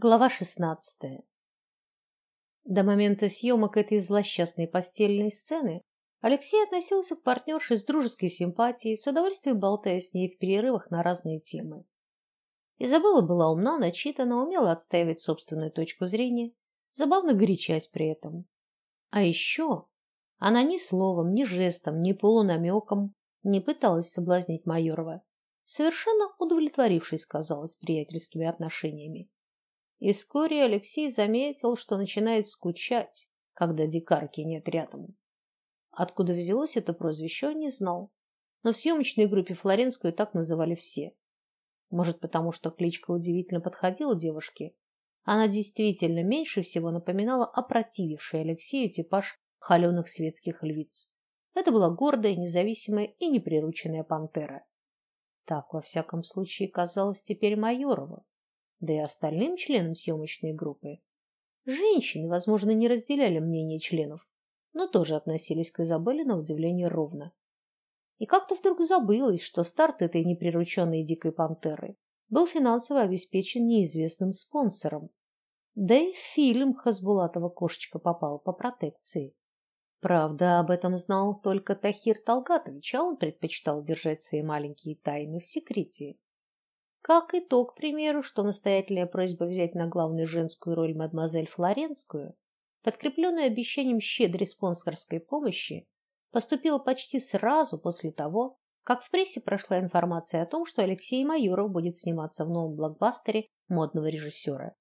Глава шестнадцатая. До момента съемок этой злосчастной постельной сцены Алексей относился к партнерше с дружеской симпатией, с удовольствием болтая с ней в перерывах на разные темы. Изабелла была умна, начитана, умела отстаивать собственную точку зрения, забавно горячась при этом. А еще она ни словом, ни жестом, ни полунамеком не пыталась соблазнить Майорова, совершенно удовлетворившись, казалось, приятельскими отношениями. И вскоре Алексей заметил, что начинает скучать, когда дикарки нет рядом. Откуда взялось это прозвище, он не знал, но в съемочной группе Флоренскую так называли все. Может, потому что кличка удивительно подходила девушке. Она действительно меньше всего напоминала опротививший Алексею типаж холеных светских львиц. Это была гордая, независимая и неприрученная пантера. Так, во всяком случае, казалось теперь Майорова да и остальным членам съемочной группы. Женщины, возможно, не разделяли мнение членов, но тоже относились к Изабелле на удивление ровно. И как-то вдруг забылось, что старт этой неприрученной дикой пантеры был финансово обеспечен неизвестным спонсором. Да и фильм Хасбулатова кошечка попала по протекции. Правда, об этом знал только Тахир Талгатович, а он предпочитал держать свои маленькие тайны в секрете. Как и то, к примеру, что настоятельная просьба взять на главную женскую роль мадемуазель Флоренскую, подкрепленная обещанием щедрой спонсорской помощи, поступила почти сразу после того, как в прессе прошла информация о том, что Алексей Майоров будет сниматься в новом блокбастере модного режиссера.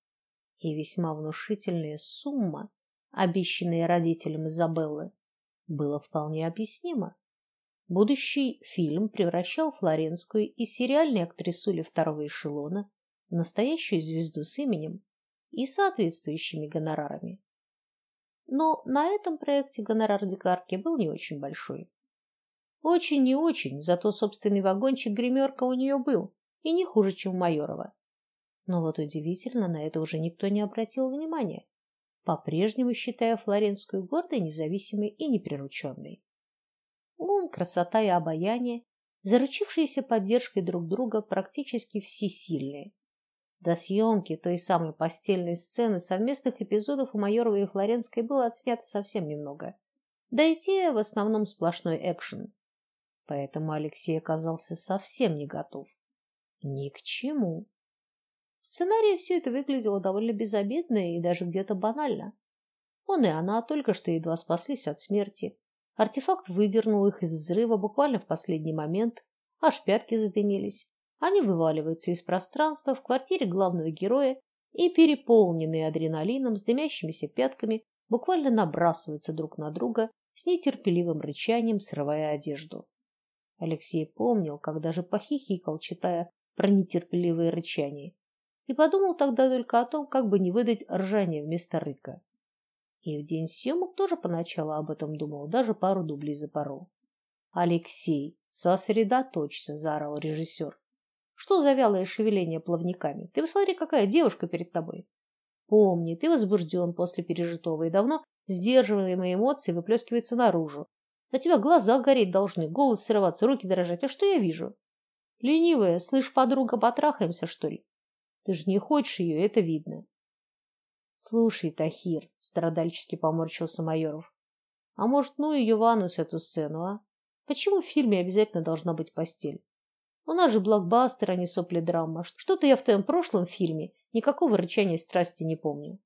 И весьма внушительная сумма, обещанная родителям Изабеллы, было вполне объяснимо. Будущий фильм превращал Флоренскую из сериальной актрисули второго эшелона в настоящую звезду с именем и соответствующими гонорарами. Но на этом проекте гонорар дикарки был не очень большой. Очень не очень, зато собственный вагончик гримерка у нее был, и не хуже, чем у Майорова. Но вот удивительно, на это уже никто не обратил внимания, по-прежнему считая Флоренскую гордой, независимой и неприрученной ум, красота и обаяние, заручившиеся поддержкой друг друга практически всесильные. До съемки той самой постельной сцены совместных эпизодов у Майоровой и Флоренской было отснято совсем немного. Да и те в основном сплошной экшен. Поэтому Алексей оказался совсем не готов. Ни к чему. В сценарии все это выглядело довольно безобидно и даже где-то банально. Он и она только что едва спаслись от смерти, Артефакт выдернул их из взрыва буквально в последний момент, аж пятки задымились. Они вываливаются из пространства в квартире главного героя и, переполненные адреналином, с дымящимися пятками, буквально набрасываются друг на друга с нетерпеливым рычанием, срывая одежду. Алексей помнил, как даже похихикал, читая про нетерпеливое рычание, и подумал тогда только о том, как бы не выдать ржание вместо рыка. И в день съемок тоже поначалу об этом думал, даже пару дублей запорол. Алексей, сосредоточься, заорал режиссер. Что за вялое шевеление плавниками? Ты посмотри, какая девушка перед тобой. Помни, ты возбужден после пережитого, и давно сдерживаемые эмоции выплескиваются наружу. На тебя глаза гореть должны, голос срываться, руки дрожать. А что я вижу? Ленивая, слышь, подруга, потрахаемся, что ли? Ты же не хочешь ее, это видно. Слушай, Тахир, страдальчески поморщился Майоров. А может, ну ее в анус эту сцену, а? Почему в фильме обязательно должна быть постель? У нас же блокбастер, а не сопли-драма. Что-то я в твоем прошлом фильме никакого рычания страсти не помню.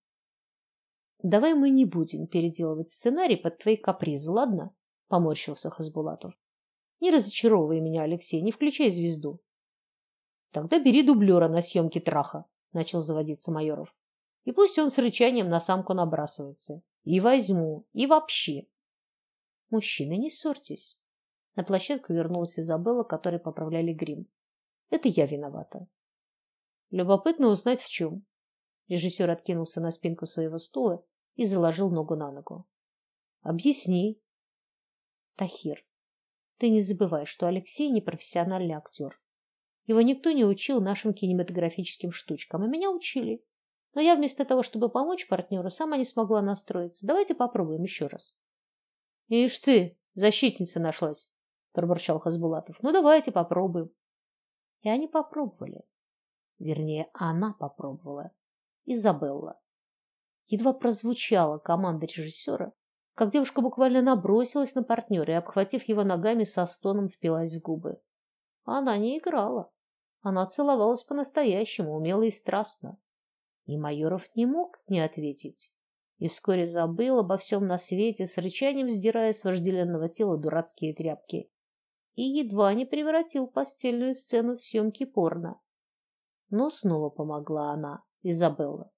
Давай мы не будем переделывать сценарий под твои капризы, ладно? Поморщился Хасбулатов. Не разочаровывай меня, Алексей, не включай звезду. Тогда бери дублера на съемки траха, начал заводиться Майоров. И пусть он с рычанием на самку набрасывается. И возьму, и вообще. Мужчины, не ссорьтесь. На площадку вернулась Изабелла, которой поправляли грим. Это я виновата. Любопытно узнать в чем. Режиссер откинулся на спинку своего стула и заложил ногу на ногу. Объясни. Тахир, ты не забывай, что Алексей не профессиональный актер. Его никто не учил нашим кинематографическим штучкам, а меня учили. Но я вместо того, чтобы помочь партнеру, сама не смогла настроиться. Давайте попробуем еще раз. Ишь ты, защитница нашлась, пробурчал Хазбулатов. Ну давайте попробуем. И они попробовали. Вернее, она попробовала. Изабелла. Едва прозвучала команда режиссера, как девушка буквально набросилась на партнера и, обхватив его ногами, со стоном впилась в губы. Она не играла. Она целовалась по-настоящему, умело и страстно. И Майоров не мог не ответить. И вскоре забыл обо всем на свете, с рычанием сдирая с вожделенного тела дурацкие тряпки. И едва не превратил постельную сцену в съемки порно. Но снова помогла она, Изабелла.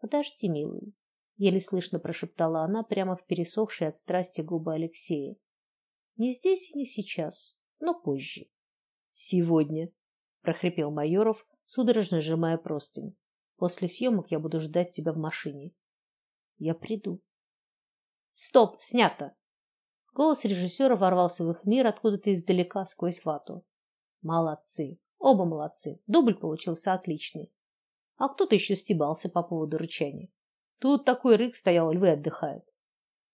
Подожди, милый, еле слышно прошептала она прямо в пересохшие от страсти губы Алексея. Не здесь и не сейчас, но позже. Сегодня, прохрипел Майоров, судорожно сжимая простынь. После съемок я буду ждать тебя в машине. Я приду. Стоп, снято. Голос режиссера ворвался в их мир откуда-то издалека сквозь вату. Молодцы. Оба молодцы. Дубль получился отличный. А кто-то еще стебался по поводу рычания. Тут такой рык стоял, львы отдыхают.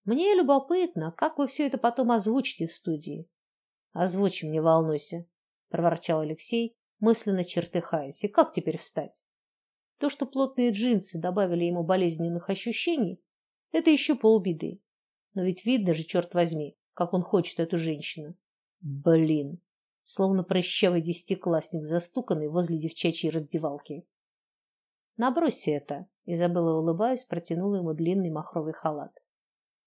Мне любопытно, как вы все это потом озвучите в студии. Озвучим, не волнуйся, проворчал Алексей, мысленно чертыхаясь. И как теперь встать? То, что плотные джинсы добавили ему болезненных ощущений, это еще полбеды. Но ведь видно же, черт возьми, как он хочет эту женщину. Блин, словно прыщавый десятиклассник, застуканный возле девчачьей раздевалки. Набрось это, Изабелла, улыбаясь, протянула ему длинный махровый халат.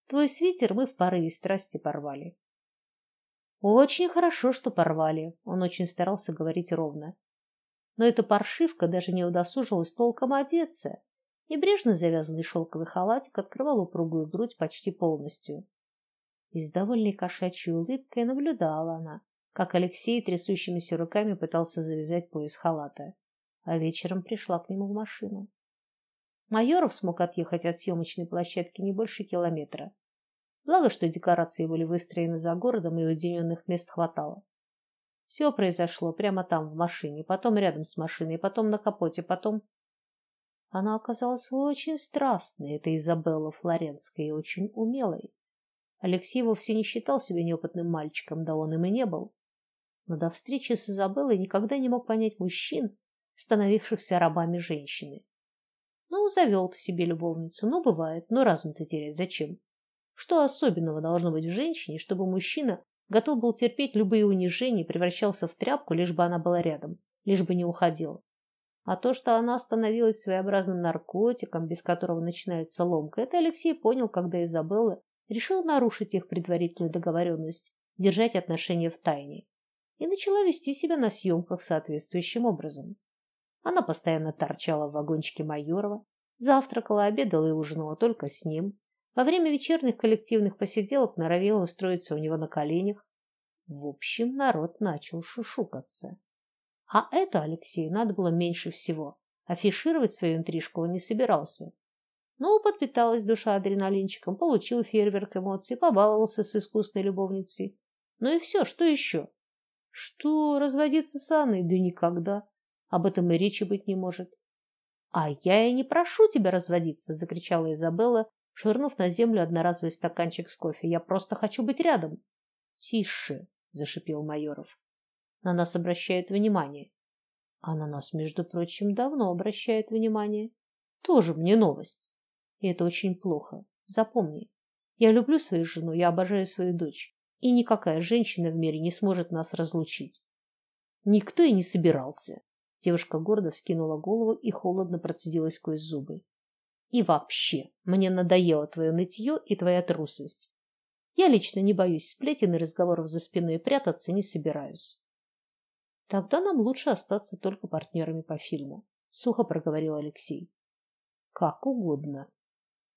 Твой свитер мы в порыве страсти порвали. Очень хорошо, что порвали. Он очень старался говорить ровно. Но эта паршивка даже не удосужилась толком одеться. Небрежно завязанный шелковый халатик открывал упругую грудь почти полностью. И с довольной кошачьей улыбкой наблюдала она, как Алексей трясущимися руками пытался завязать пояс халата, а вечером пришла к нему в машину. Майоров смог отъехать от съемочной площадки не больше километра. Благо, что декорации были выстроены за городом и уединенных мест хватало. Все произошло прямо там в машине, потом рядом с машиной, потом на капоте, потом она оказалась очень страстной, эта Изабелла Флоренская, и очень умелой. Алексей вовсе не считал себя неопытным мальчиком, да он им и не был. Но до встречи с Изабеллой никогда не мог понять мужчин, становившихся рабами женщины. Ну, завел ты себе любовницу, ну бывает, но разум-то терять зачем? Что особенного должно быть в женщине, чтобы мужчина готов был терпеть любые унижения, превращался в тряпку, лишь бы она была рядом, лишь бы не уходила. А то, что она становилась своеобразным наркотиком, без которого начинается ломка, это Алексей понял, когда Изабелла решила нарушить их предварительную договоренность, держать отношения в тайне, и начала вести себя на съемках соответствующим образом. Она постоянно торчала в вагончике Майорова, завтракала, обедала и ужинала только с ним, во время вечерних коллективных посиделок норовила устроиться у него на коленях. В общем, народ начал шушукаться. А это Алексею надо было меньше всего. Афишировать свою интрижку он не собирался. Но подпиталась душа адреналинчиком, получил фейерверк эмоций, побаловался с искусной любовницей. Ну и все, что еще? Что, разводиться с Анной? Да никогда. Об этом и речи быть не может. А я и не прошу тебя разводиться, закричала Изабелла, швырнув на землю одноразовый стаканчик с кофе. Я просто хочу быть рядом. Тише, зашипел Майоров. На нас обращают внимание. А на нас, между прочим, давно обращают внимание. Тоже мне новость. И это очень плохо. Запомни. Я люблю свою жену, я обожаю свою дочь, и никакая женщина в мире не сможет нас разлучить. Никто и не собирался. Девушка гордо вскинула голову и холодно процедила сквозь зубы. И вообще, мне надоело твое нытье и твоя трусость. Я лично не боюсь сплетен и разговоров за спиной и прятаться не собираюсь. Тогда нам лучше остаться только партнерами по фильму, сухо проговорил Алексей. Как угодно.